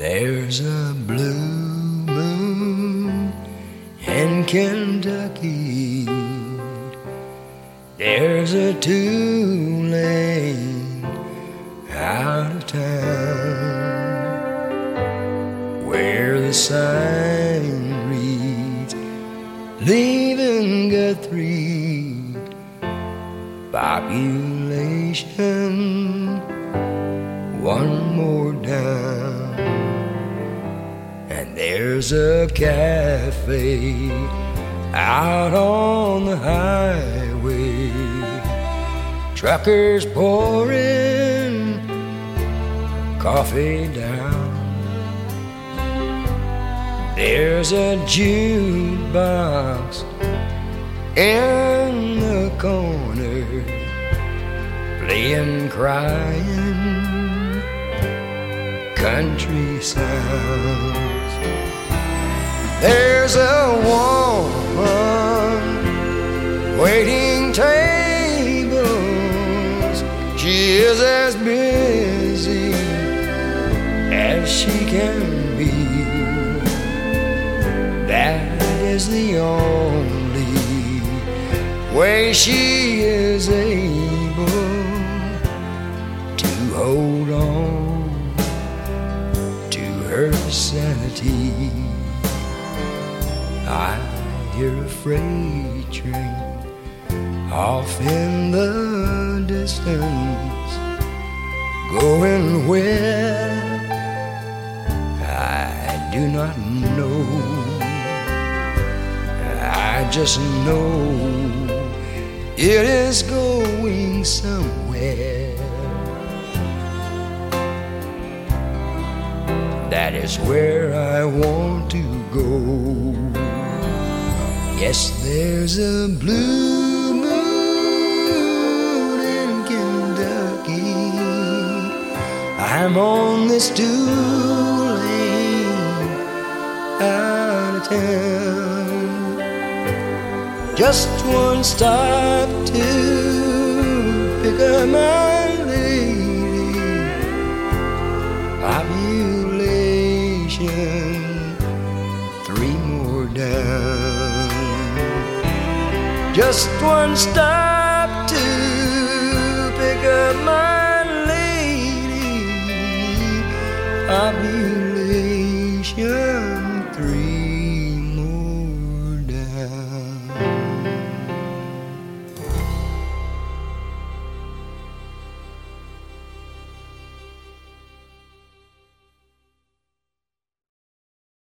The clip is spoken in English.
There's a blue moon in Kentucky. There's a two lane out of town where the sign reads Leaving Guthrie population one more down and there's a cafe out on the highway. Truckers pouring coffee down. There's a jukebox in the corner playing crying country sounds there's a woman waiting tables she is as busy as she can be that is the only way she is able to hold on to her sanity. I hear a freight train off in the distance, going where I do not know. I just know it is going somewhere. That is where I want to go. Yes, there's a blue moon in Kentucky. I'm on this two lane out of town. Just one stop to pick up my lady. Population Just one stop to pick up my lady. Population three